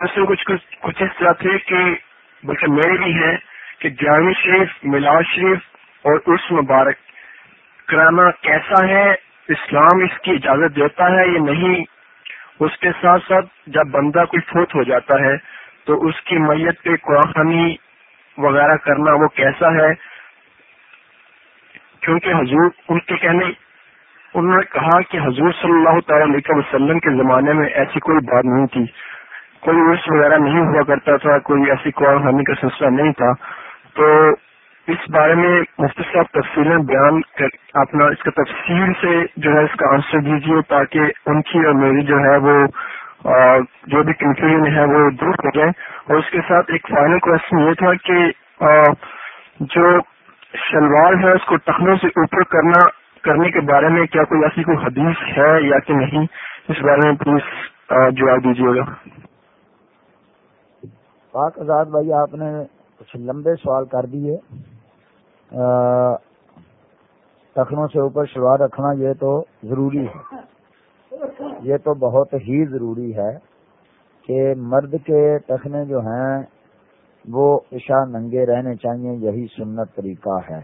اس کچھ کچھ کچھ اس طرح تھے کہ بلکہ میرے بھی ہیں کہ جامع شریف میلاد شریف اور اس مبارک۔ کرانا کیسا ہے؟ اسلام اس کی اجازت دیتا ہے یا نہیں؟ اس کے ساتھ ساتھ جب بندہ کوئی فوت ہو جاتا ہے تو اس کی میت پہ قرآن وغیرہ کرنا وہ کیسا ہے؟ کیونکہ حضور ان کے کہنے، انہوں نے کہا کہ حضور صلی اللہ تعالی علیہ وسلم کے زمانے میں ایسی کوئی بات نہیں تھی۔ کوئی عرص وغیرہ نہیں ہوا کرتا تھا، کوئی ایسی قرآن حامی کا سلسلہ نہیں تھا۔ تو اس بارے میں مفتی صاحب تفصیلیں بیان کر اپنا اس کا تفصیل سے جو ہے اس کا آنسر دیجیے تاکہ ان کی اور میری جو ہے وہ جو بھی کنفیوژن ہے وہ دور ہو جائے۔ اور اس کے ساتھ ایک فائنل کوشچن یہ تھا کہ جو شلوار ہے اس کو ٹخنوں سے اوپر کرنا، کرنے کے بارے میں کیا کوئی ایسی کوئی حدیث ہے یا کہ نہیں؟ اس بارے میں پلیز جواب دیجیے گا۔ پاک آزاد بھائی، آپ نے کچھ لمبے سوال کر دیے۔ ٹخنوں سے اوپر شلوار رکھنا یہ تو ضروری ہے۔ یہ تو بہت ہی ضروری ہے کہ مرد کے ٹخنے جو ہیں، وہ عشاء ننگے رہنے چاہیے، یہی سنت طریقہ ہے۔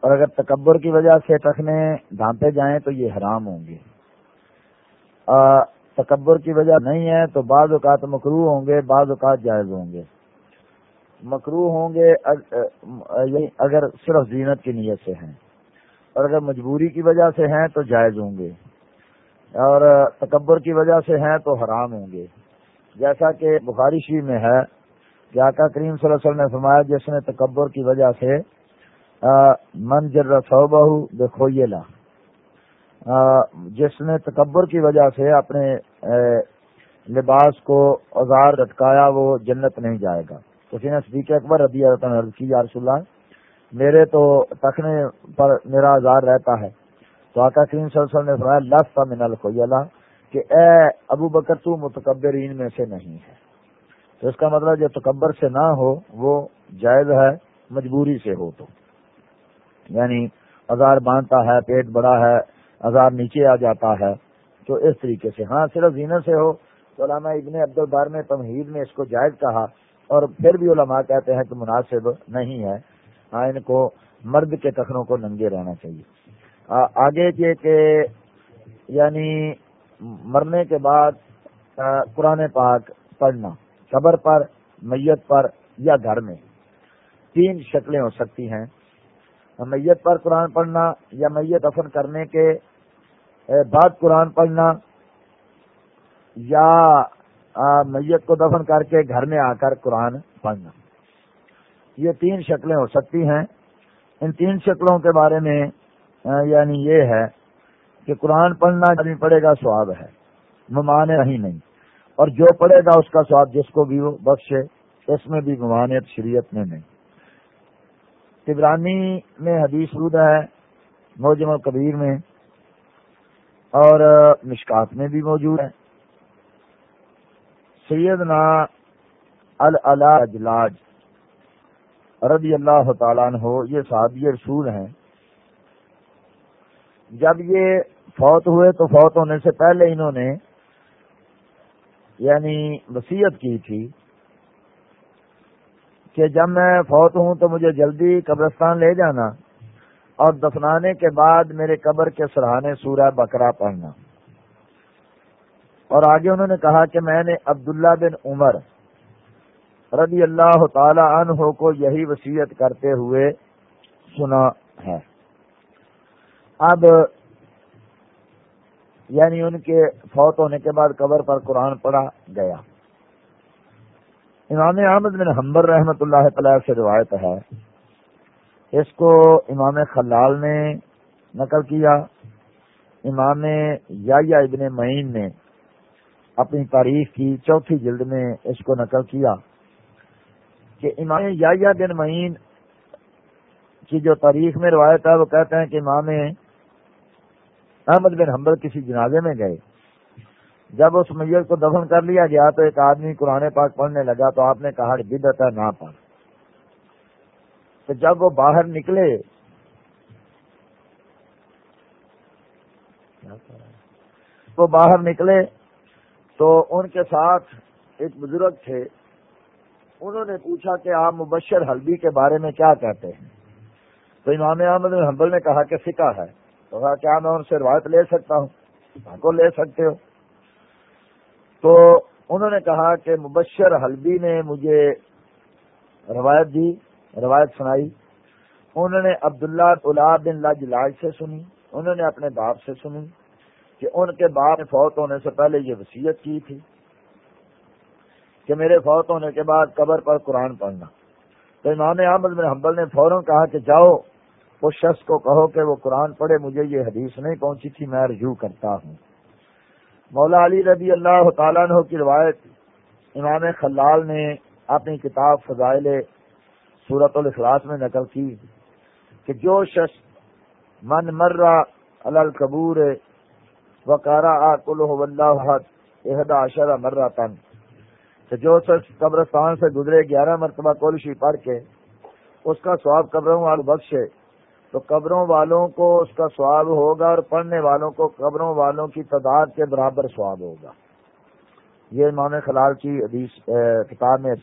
اور اگر تکبر کی وجہ سے ٹخنے ڈھانپے جائیں تو یہ حرام ہوں گے۔ تکبر کی وجہ نہیں ہے تو بعض اوقات مکرو ہوں گے، بعض اوقات جائز ہوں گے۔ مکرو ہوں گے یعنی اگر صرف زینت کی نیت سے ہیں اور اگر مجبوری کی وجہ سے ہیں تو جائز ہوں گے۔ اور تکبر کی وجہ سے ہیں تو حرام ہوں گے۔ جیسا کہ بخاری شریف میں ہے کہ آقا کریم صلی اللہ علیہ وسلم نے فرمایا، جس نے تکبر کی وجہ سے من جر دیکھو یہ لا جس نے تکبر کی وجہ سے اپنے لباس کو اوزار لٹکایا، وہ جنت نہیں جائے گا۔ کسی نے صدیق اکبر رضی اللہ عرض کی، یا رسول اللہ، میرے تو تخنے پر میرا آزار رہتا ہے۔ تو آقا کریم صلی اللہ علیہ وسلم نے فرمایا لفظ من الخیلہ کہ اے ابو بکر، تو متکبرین میں سے نہیں ہے۔ تو اس کا مطلب جو تکبر سے نہ ہو، وہ جائز ہے، مجبوری سے ہو تو۔ یعنی ہزار باندھتا ہے، پیٹ بڑا ہے ہزار نیچے آ جاتا ہے۔ تو اس طریقے سے ہاں صرف زینت سے ہو۔ تو علامہ ابن عبد البار میں تمہید میں اس کو جائز کہا اور پھر بھی علماء کہتے ہیں کہ مناسب نہیں ہے۔ ہاں ان کو مرد کے تخنوں کو ننگے رہنا چاہیے۔ آگے یہ کہ یعنی مرنے کے بعد قرآن پاک پڑھنا، قبر پر، میت پر یا گھر میں، تین شکلیں ہو سکتی ہیں۔ میت پر قرآن پڑھنا یا میت دفن کرنے کے بعد قرآن پڑھنا یا میت کو دفن کر کے گھر میں آ کر قرآن پڑھنا۔ یہ تین شکلیں ہو سکتی ہیں۔ ان تین شکلوں کے بارے میں یعنی یہ ہے کہ قرآن پڑھنا نہیں پڑے گا سواب ہے ممانے نہیں نہیں۔ اور جو پڑھے گا اس کا سواب جس کو بھی وہ بخشے، اس میں بھی ممانعت شریعت میں نہیں۔ تبرانی میں حدیث رود ہے، موجم القبیر میں، اور مشکات میں بھی موجود ہے۔ سیدنا اجلاج رضی اللہ تعالیٰ عنہ، یہ صحابی رسول ہیں۔ جب یہ فوت ہوئے تو فوت ہونے سے پہلے انہوں نے یعنی وسیعت کی تھی۔ کہ جب میں فوت ہوں تو مجھے جلدی قبرستان لے جانا اور دفنانے کے بعد میرے قبر کے سرحانے سورہ بکرا پڑھنا۔ اور آگے انہوں نے کہا کہ میں نے عبداللہ بن عمر رضی اللہ تعالی عنہ کو یہی وسیعت کرتے ہوئے سنا ہے۔ اب یعنی ان کے فوت ہونے کے بعد قبر پر قرآن پڑھا گیا۔ امام احمد بن حمبر رحمت اللہ تعالی سے روایت ہے، اس کو امام خلال نے نقل کیا، امام یا ابن معین نے اپنی تاریخ کی، چوتھی جلد میں اس کو نقل کیا کہ امام یا بن معین کی جو تاریخ میں روایت ہے، وہ کہتے ہیں کہ امام احمد بن حمبر کسی جنازے میں گئے۔ جب اس میت کو دفن کر لیا گیا تو ایک آدمی قرآن پاک پڑھنے لگا تو آپ نے کہا بدت ہے نہ پڑھ۔ تو جب وہ باہر نکلے، وہ باہر نکلے تو ان کے ساتھ ایک بزرگ تھے۔ انہوں نے پوچھا کہ آپ مبشر حلبی کے بارے میں کیا کہتے ہیں؟ تو امام احمد حنبل نے کہا کہ فکا ہے۔ تو کہا کیا میں ان سے روایت لے سکتا ہوں؟ کو لے سکتے ہو۔ تو انہوں نے کہا کہ مبشر حلبی نے مجھے روایت دی، روایت سنائی۔ انہوں نے عبداللہ اللہ بن لاج سے سنی، انہوں نے اپنے باپ سے سنی کہ ان کے باپ نے فوت ہونے سے پہلے یہ وصیت کی تھی کہ میرے فوت ہونے کے بعد قبر پر قرآن پڑھنا۔ تو امام احمد بن حنبل نے فوراً کہا کہ جاؤ، اس شخص کو کہو کہ وہ قرآن پڑھے، مجھے یہ حدیث نہیں پہنچی تھی، میں رجوع کرتا ہوں۔ مولا علی رضی اللہ تعالیٰ عنہ کی روایت امام خلال نے اپنی کتاب فضائل صورت الاخلاص میں نقل کی کہ جو شخص من مرہ القبور وکارا کل اللہ اشرہ مرہ تن کہ جو شخص قبرستان سے گزرے گیارہ مرتبہ کولشی پڑھ کے اس کا سواب قبروں والوں بخشے تو قبروں والوں کو اس کا سواب ہوگا اور پڑھنے والوں کو قبروں والوں کی تعداد کے برابر سواب ہوگا۔ یہ امام خلال کی حدیث کتاب میں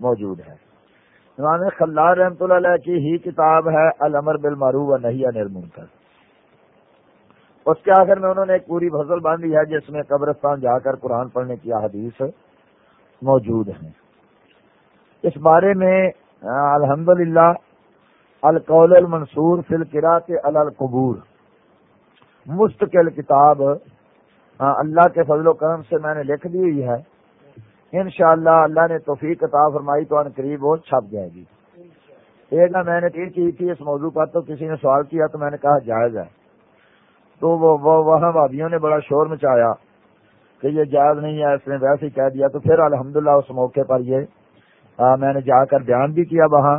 موجود ہے۔ امام خلال رحمۃ اللہ علیہ کی ہی کتاب ہے المر بالمارو و نہیں انل اس کے آخر میں انہوں نے ایک پوری فصل باندھی ہے، جس میں قبرستان جا کر قرآن پڑھنے کی حدیث موجود ہیں۔ اس بارے میں الحمد للہ القول المنصور فل کرا کے القبور۔ مستقل کتاب اللہ کے فضل و کرم سے میں نے لکھ دی ہوئی ہے۔ انشاءاللہ اللہ اللہ نے توفیق عطا فرمائی تو ان قریب وہ چھپ جائے گی۔ ایک نہ میں نے تیر کی تھی، اس موضوع پر تو کسی نے سوال کیا تو میں نے کہا جائز ہے۔ تو وہ وہاں وادیوں نے بڑا شور مچایا کہ یہ جائز نہیں ہے، اس نے ویسے ہی کہہ دیا۔ تو پھر الحمدللہ اس موقع پر یہ میں نے جا کر بیان بھی کیا وہاں۔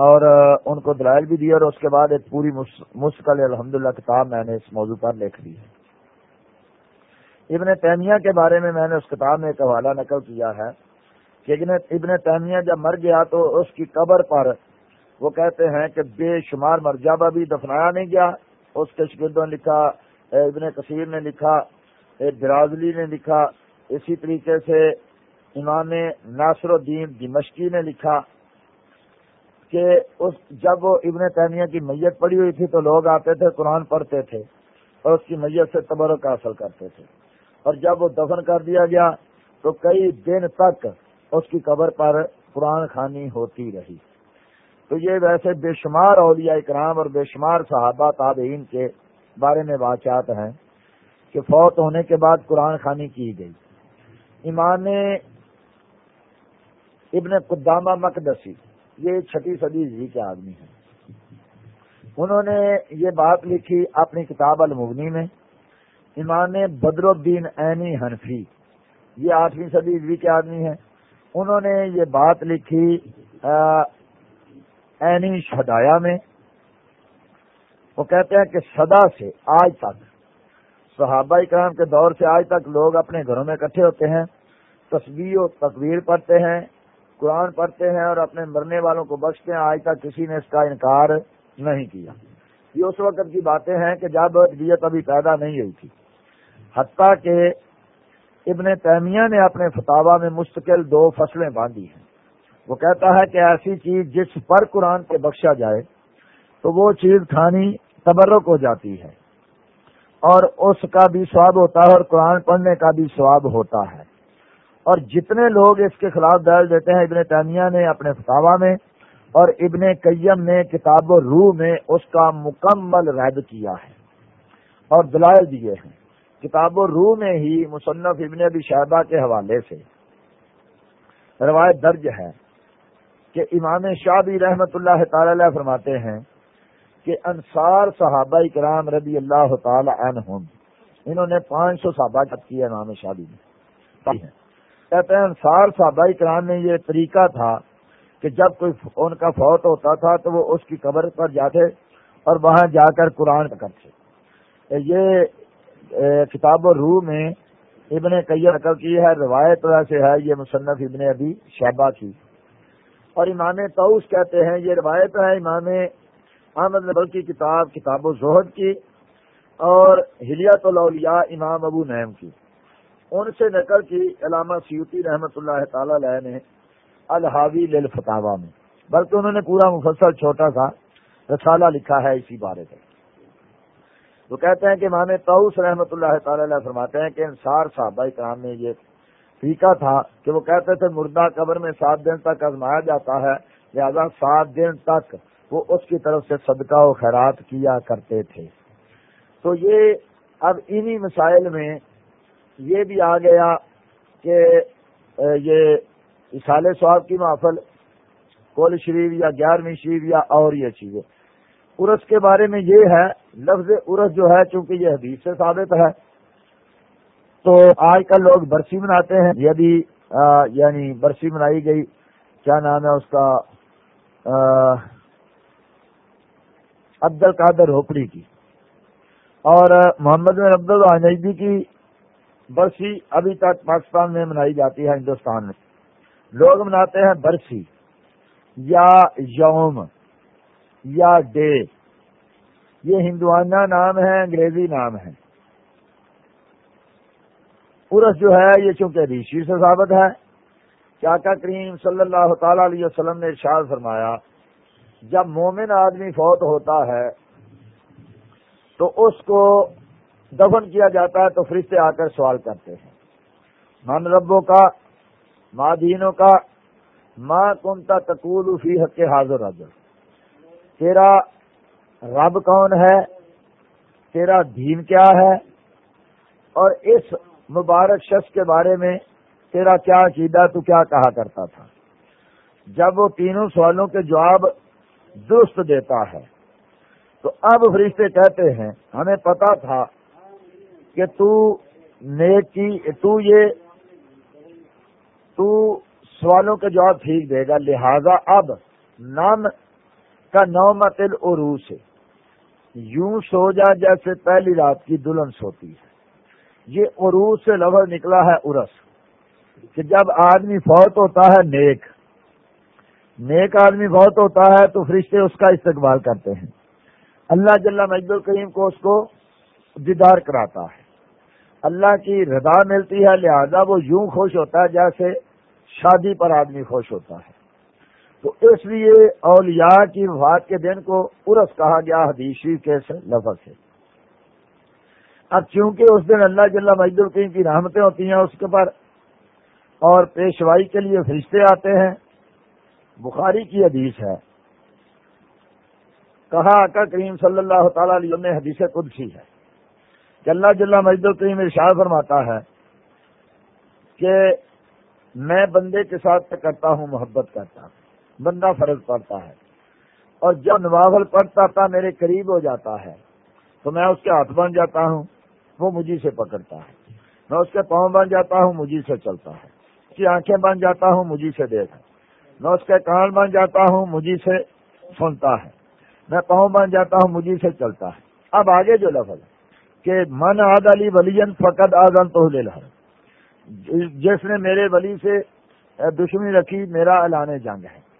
اور ان کو دلائل بھی دیا اور اس کے بعد ایک پوری مستقل الحمدللہ کتاب میں نے اس موضوع پر لکھ دی ہے۔ ابن تیمیہ کے بارے میں میں نے اس کتاب میں ایک حوالہ نقل کیا ہے کہ ابن تیمیہ جب مر گیا تو اس کی قبر پر وہ کہتے ہیں کہ بے شمار مرجابہ بھی دفنایا نہیں گیا۔ اس کے شکردوں نے لکھا ابن کثیر نے لکھا برازلی نے لکھا، اسی طریقے سے امام ناصر الدین دمشقی نے لکھا۔ کہ اس جب وہ ابن تیمیہ کی میت پڑی ہوئی تھی تو لوگ آتے تھے، قرآن پڑھتے تھے اور اس کی میت سے تبرک حاصل کرتے تھے۔ اور جب وہ دفن کر دیا گیا تو کئی دن تک اس کی قبر پر قرآن خانی ہوتی رہی۔ تو یہ ویسے بے شمار اولیاء اکرام اور بے شمار صحابہ تابعین کے بارے میں واقعات ہیں کہ فوت ہونے کے بعد قرآن خانی کی گئی۔ ایمان ابن قدامہ مقدسی یہ چھٹی صدی جی کے آدمی ہیں۔ انہوں نے یہ بات لکھی اپنی کتاب المغنی میں، امام بدر الدین عینی حنفی، یہ آٹھویں صدی عیسوی کے آدمی ہیں۔ انہوں نے یہ بات لکھی عینی شدایا میں۔ وہ کہتے ہیں کہ صدا سے آج تک، صحابہ کرام کے دور سے آج تک لوگ اپنے گھروں میں اکٹھے ہوتے ہیں، تصویر و تصویر پڑھتے ہیں قرآن پڑھتے ہیں اور اپنے مرنے والوں کو بخشتے ہیں، آج تک کسی نے اس کا انکار نہیں کیا۔ یہ اس وقت کی باتیں ہیں کہ جب ادبیت ابھی پیدا نہیں ہوئی تھی۔ حتیٰ کہ ابن تیمیہ نے اپنے فتوا میں مستقل دو فصلیں باندھی ہیں۔ وہ کہتا ہے کہ ایسی چیز جس پر قرآن کے بخشا جائے تو وہ چیز کھانی تبرک ہو جاتی ہے اور اس کا بھی سواب ہوتا ہے اور قرآن پڑھنے کا بھی سواب ہوتا ہے۔ اور جتنے لوگ اس کے خلاف درج دیتے ہیں، ابن تیمیہ نے اپنے فتوا میں اور ابن قیم نے کتاب و روح میں اس کا مکمل رد کیا ہے۔ اور دلائل دیے ہیں۔ کتاب و روح میں ہی مصنف ابن ابی شہبہ کے حوالے سے روایت درج ہے کہ امام شاہ بھی رحمت اللہ تعالی فرماتے ہیں کہ انصار صحابہ کرام رضی اللہ تعالی عنہم، انہوں نے پانچ سو صحابہ کیا امام شادی میں۔ کہتے ہیں، انصار صحابہ کرام میں یہ طریقہ تھا کہ جب کوئی ان کا فوت ہوتا تھا تو وہ اس کی قبر پر جاتے اور وہاں جا کر قرآن کرتے۔ یہ کتاب و روح میں ابن کئی نقل کی ہے، روایت سے ہے، یہ مصنف ابن ابھی شہبہ کی۔ اور امام توس کہتے ہیں، یہ روایت ہے امام احمد نبل کی کتاب کتاب و زہد کی اور ہلیات الاولیاء امام ابو نعیم کی۔ ان سے نقل کی علامہ سیوتی رحمت اللہ تعالی علیہ نے الحاوی للفتاوا میں۔ بلکہ انہوں نے پورا مفصل چھوٹا سا رسالہ لکھا ہے اسی بارے میں۔ وہ کہتے ہیں کہ مانے توس رحمت اللہ تعالی علیہ فرماتے ہیں کہ انصار صحابہ کرام میں یہ طریقہ تھا کہ وہ کہتے تھے مردہ قبر میں سات دن تک آزمایا جاتا ہے، لہذا سات دن تک وہ اس کی طرف سے صدقہ و خیرات کیا کرتے تھے۔ تو یہ اب انہی مسائل میں یہ بھی آ گیا کہ یہ اسال صاحب کی محفل، کول شریف یا گیارہویں شریف یا اور یہ چیزیں۔ ارس کے بارے میں یہ ہے، لفظ ارس جو ہے، چونکہ یہ حدیث سے ثابت ہے، تو آج کل لوگ برسی مناتے ہیں۔ یہ بھی یعنی برسی منائی گئی۔ کیا نام ہے اس کا؟ عبد القادر روپڑی کی۔ اور محمد بن عبد الجی کی برسی ابھی تک پاکستان میں منائی جاتی ہے ہندوستان میں۔ لوگ مناتے ہیں برسی یا یوم یا ڈے۔ یہ ہندوانہ نام ہے، انگریزی نام ہے۔ عرس جو ہے، یہ چونکہ ریشی سے ثابت ہے۔ کیا کریم صلی اللہ تعالی علیہ وسلم نے ارشاد فرمایا، جب مومن آدمی فوت ہوتا ہے تو اس کو دفن کیا جاتا ہے تو فرشتے آ کر سوال کرتے ہیں۔ من ربوں کا ماں دینوں کا ماں کنتا تقول فی حق حاضر حاضر تیرا رب کون ہے؟ تیرا دین کیا ہے؟ اور اس مبارک شخص کے بارے میں تیرا کیا عقیدہ؟ تو کیا کہا کرتا تھا؟ جب وہ تینوں سوالوں کے جواب درست دیتا ہے، تو اب فرشتے کہتے ہیں، ہمیں پتا تھا کہ تو نیک تو یہ تو سوالوں کے جواب ٹھیک دے گا، لہذا اب نام کا نومت العروس ہے۔ یوں سو جا جیسے پہلی رات کی دلہن سوتی ہے۔ یہ عروس سے لفظ نکلا ہے ارس کہ جب آدمی فوت ہوتا ہے نیک نیک آدمی فوت ہوتا ہے تو فرشتے اس کا استقبال کرتے ہیں۔ اللہ جل مجد الکریم کو اس کو دیدار کراتا ہے۔ اللہ کی رضا ملتی ہے، لہذا وہ یوں خوش ہوتا ہے جیسے شادی پر آدمی خوش ہوتا ہے۔ تو اس لیے اولیاء کی وفات کے دن کو ارس کہا گیا حدیثی کے لفظ سے۔ اب چونکہ اس دن اللہ جل مجد القیم کی رحمتیں ہوتی ہیں، اس کے پر اور پیشوائی کے لیے فرشتے آتے ہیں، بخاری کی حدیث ہے۔ کہا آقا کریم صلی اللہ تعالی علیہ نے حدیث قدسی ہے۔ کہ اللہ جل مجد القیم ارشاد فرماتا ہے کہ میں بندے کے ساتھ کرتا ہوں، محبت کرتا ہوں، بندہ فرض پڑتا ہے۔ اور جب نوافل پڑتا تھا، میرے قریب ہو جاتا ہے، تو میں اس کے ہاتھ بن جاتا ہوں، وہ مجھے سے پکڑتا ہے۔ میں اس کے پاؤں بن جاتا ہوں، مجھے سے چلتا ہے۔ اس کی آنکھیں بن جاتا ہوں، مجھے سے دیکھ میں اس کے کان بن جاتا ہوں، مجھے سے سنتا ہے۔ میں پاؤں بن جاتا ہوں، مجھے سے چلتا ہے۔ اب آگے جو لفظ ہے۔ کہ من آد علی ولین فقط آزم تو جس نے میرے ولی سے دشمنی رکھی، میرا اعلان جنگ ہے۔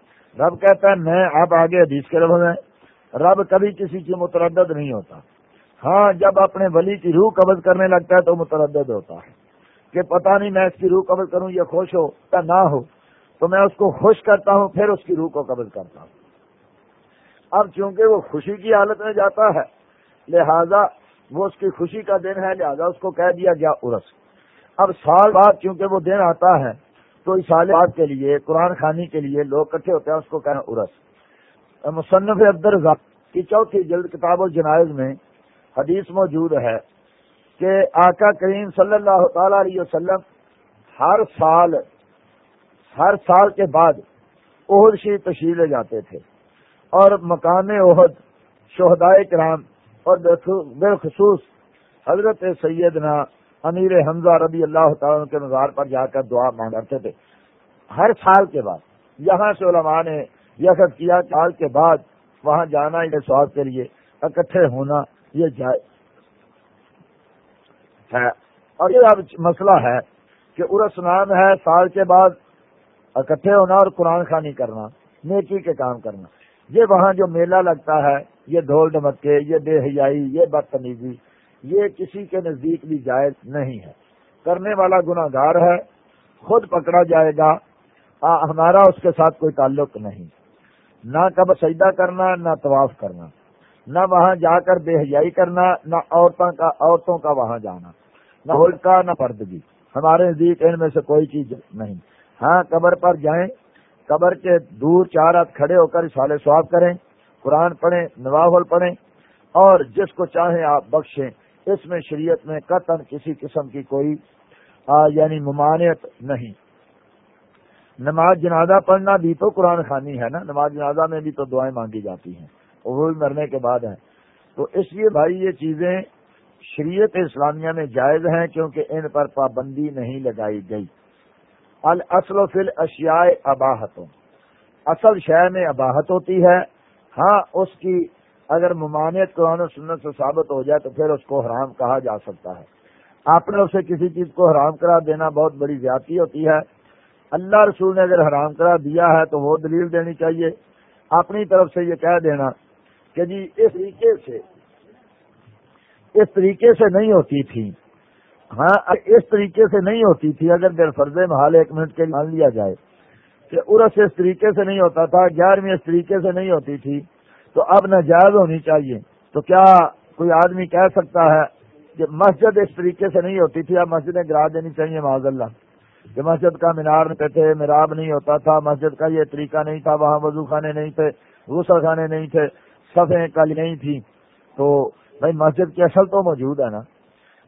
رب کہتا ہے، میں اب آگے حدیث کے لفظ ہے رب کبھی کسی کی متردد نہیں ہوتا۔ ہاں جب اپنے ولی کی روح قبض کرنے لگتا ہے تو متردد ہوتا ہے۔ کہ پتہ نہیں میں اس کی روح قبض کروں، یہ خوش ہو یا نہ ہو۔ تو میں اس کو خوش کرتا ہوں، پھر اس کی روح کو قبض کرتا ہوں۔ اب چونکہ وہ خوشی کی حالت میں جاتا ہے، لہذا وہ اس کی خوشی کا دن ہے لہذا اس کو کہہ دیا گیا ارس اب سال بعد چونکہ وہ دن آتا ہے، تو اس سال بعد کے لیے، قرآن خانی کے لیے لوگ کٹھے ہوتے ہیں، اس کو کہنا ارس مصنف عبد کی چوتھی جلد کتاب الجنائز میں حدیث موجود ہے کہ آقا کریم صلی اللہ تعالی علیہ وسلم ہر سال ہر سال کے بعد عہد شی تشریح لے جاتے تھے۔ اور مقام عہد شہدائے کرام اور بالخصوص حضرت سیدنا امیر حمزہ ربی اللہ تعالیٰ کے مزار پر جا کر دعا مانگ کرتے تھے۔ ہر سال کے بعد یہاں سے علماء نے یہ کیا، سال کے بعد وہاں جانا یہ سواب کے لیے، اکٹھے ہونا یہ جائے ہے۔ اور یہ اب مسئلہ ہے کہ ارس نام ہے، سال کے بعد اکٹھے ہونا اور قرآن خانی کرنا، نیکی کے کام کرنا۔ یہ وہاں جو میلہ لگتا ہے یہ ڈھول ڈمکے یہ بے حیائی یہ بدتمیزی، یہ کسی کے نزدیک بھی جائز نہیں ہے۔ کرنے والا گناگار ہے، خود پکڑا جائے گا۔ ہمارا اس کے ساتھ کوئی تعلق نہیں۔ نہ کب سجدہ کرنا، نہ طواف کرنا۔ نہ وہاں جا کر بے حیائی کرنا، نہ عورتوں کا عورتوں کا وہاں جانا۔ نہ ہلکا نہ پردگی۔ ہمارے نزدیک ان میں سے کوئی چیز نہیں۔ ہاں قبر پر جائیں۔ قبر کے دور چار ہاتھ کھڑے ہو کر سال سواب کریں۔ قرآن پڑھیں نواول پڑھیں، اور جس کو چاہیں آپ بخشیں۔ اس میں شریعت میں قطن کسی قسم کی کوئی یعنی ممانعت نہیں۔ نماز جنازہ پڑھنا بھی تو قرآن خانی ہے نا۔ نماز جنازہ میں بھی تو دعائیں مانگی جاتی ہیں۔ وہ بھی مرنے کے بعد ہیں۔ تو اس لیے بھائی یہ چیزیں شریعت اسلامیہ میں جائز ہیں کیونکہ ان پر پابندی نہیں لگائی گئی۔ الاصل و فل اشیاء اباہتوں اصل شے میں اباہت ہوتی ہے۔ ہاں اس کی اگر ممانعت قرآن و سنت سے ثابت ہو جائے تو پھر اس کو حرام کہا جا سکتا ہے۔ آپ نے اسے کسی چیز کو حرام کرا دینا بہت بڑی زیادتی ہوتی ہے۔ اللہ رسول نے اگر حرام کرا دیا ہے تو وہ دلیل دینی چاہیے۔ اپنی طرف سے یہ کہہ دینا کہ جی اس طریقے سے، اس طریقے سے نہیں ہوتی تھی۔ ہاں اس طریقے سے نہیں ہوتی تھی، اگر دیر فرض محال ایک منٹ کے لیے مان لیا جائے۔ کہ عرس اس طریقے سے نہیں ہوتا تھا، گیارہویں اس طریقے سے نہیں ہوتی تھی، تو اب ناجائز ہونی چاہیے۔ تو کیا کوئی آدمی کہہ سکتا ہے کہ مسجد اس طریقے سے نہیں ہوتی تھی اب مسجدیں گرا دینی چاہیے معذ اللہ۔ کہ مسجد کا مینار نہیں تھے میراب نہیں ہوتا تھا، مسجد کا یہ طریقہ نہیں تھا، وہاں وضو خانے نہیں تھے، غسل خانے نہیں تھے، صفیں کل نہیں تھی تو بھائی مسجد کی اصل تو موجود ہے نا۔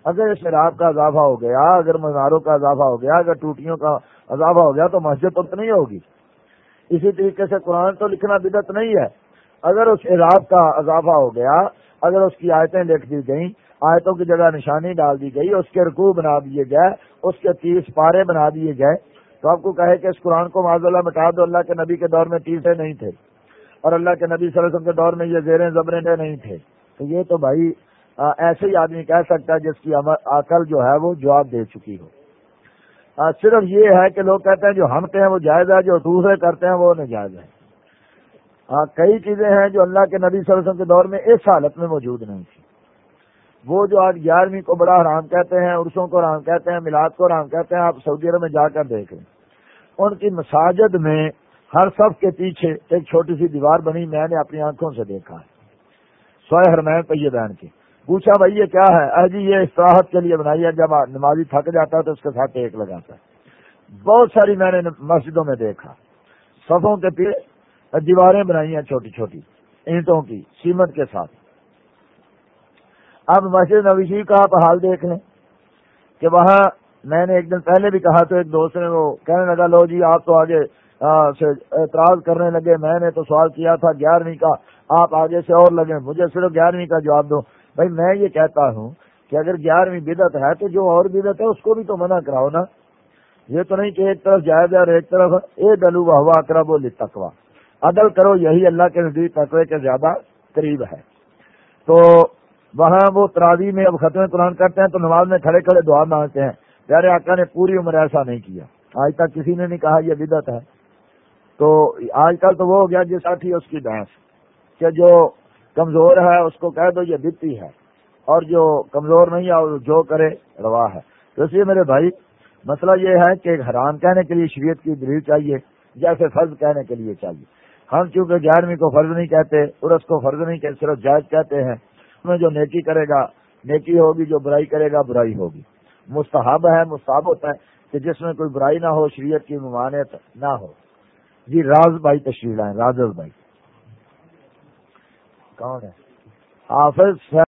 اگر اس شراب کا اضافہ ہو گیا، اگر مزاروں کا اضافہ ہو گیا، اگر ٹوٹیوں کا اضافہ ہو گیا تو مسجد تو نہیں ہوگی۔ اسی طریقے سے قرآن تو لکھنا بدت نہیں ہے۔ اگر اس عراب کا اضافہ ہو گیا، اگر اس کی آیتیں لکھ دی گئیں، آیتوں کی جگہ نشانی ڈال دی گئی، اس کے رکوع بنا دیے گئے، اس کے تیس پارے بنا دیے گئے، تو آپ کو کہے کہ اس قرآن کو معذ اللہ مٹا دو، اللہ کے نبی کے دور میں تیسے نہیں تھے۔ اور اللہ کے نبی صلی اللہ علیہ وسلم کے دور میں یہ زیریں زبریں نہیں تھے۔ تو یہ تو بھائی ایسے ہی آدمی کہہ سکتا ہے جس کی عقل جو ہے وہ جواب دے چکی ہو۔ صرف یہ ہے کہ لوگ کہتے ہیں جو ہم ہیں وہ جائز ہے، جو دوسرے کرتے ہیں وہ نجائز ہے ہاں کئی چیزیں ہیں جو اللہ کے نبی صلی اللہ علیہ وسلم کے دور میں اس حالت میں موجود نہیں تھی۔ وہ جو آج گیارہویں کو بڑا حرام کہتے ہیں عرسوں کو حرام کہتے ہیں، میلاد کو حرام کہتے ہیں، آپ سعودی عرب میں جا کر دیکھ لیں۔ ان کی مساجد میں ہر سب کے پیچھے ایک چھوٹی سی دیوار بنی، میں نے اپنی آنکھوں سے دیکھا ہے۔ سوائے ہرمین پہ بہن کی۔ پوچھا بھائی یہ کیا ہے؟ جی یہ استراحت کے لیے بنائی ہے۔ جب نمازی تھک جاتا ہے تو اس کے ساتھ ایک لگاتا ہے۔ بہت ساری میں نے مسجدوں میں دیکھا۔ صفوں کے پیچھے دیواریں بنائی ہیں چھوٹی چھوٹی، اینٹوں کی، سیمنٹ کے ساتھ۔ اب مسجد نویشی کا آپ حال دیکھ لیں کہ وہاں میں نے ایک دن پہلے بھی کہا تو ایک دوست نے وہ کہنے لگا، لو جی آپ تو آگے سے اعتراض کرنے لگے۔ میں نے تو سوال کیا تھا، گیارہویں کا آپ آگے سے اور لگے، مجھے صرف گیارہویں کا جواب دو۔ بھائی میں یہ کہتا ہوں کہ اگر گیارہویں بدت ہے تو جو اور بدت ہے اس کو بھی تو منع کراؤ نا۔ یہ تو نہیں کہ ایک طرف جائز ہے اور ایک طرف اے ڈلو ہوا کرب و تقوا عدل کرو، یہی اللہ کے نزدیک تقوی کے زیادہ قریب ہے۔ تو وہاں وہ تراوی میں اب ختم قرآن کرتے ہیں تو نماز میں کھڑے کھڑے دعا مانگتے ہیں۔ پیارے آقا نے پوری عمر ایسا نہیں کیا۔ آج تک کسی نے نہیں کہا یہ بدت ہے۔ تو آج کل تو وہ ہو گیا جس ساتھی اس کی بحث کہ جو کمزور ہے، اس کو کہہ دو یہ بتی ہے۔ اور جو کمزور نہیں ہے جو کرے روا ہے۔ تو اس لیے میرے بھائی، مسئلہ یہ ہے کہ حرام کہنے کے لیے شریعت کی دلیل چاہیے جیسے فرض کہنے کے لیے چاہیے۔ ہم چونکہ گیارہویں کو فرض نہیں کہتے اور اس کو فرض نہیں کہتے، صرف جائز کہتے ہیں۔ میں جو نیکی کرے گا، نیکی ہوگی، جو برائی کرے گا، برائی ہوگی۔ مستحب ہے، مستحب ہوتا ہے کہ جس میں کوئی برائی نہ ہو، شریعت کی ممانعت نہ ہو۔ جی راز بھائی تشریح لائیں، راز بھائی۔ کون ہے؟ حافظ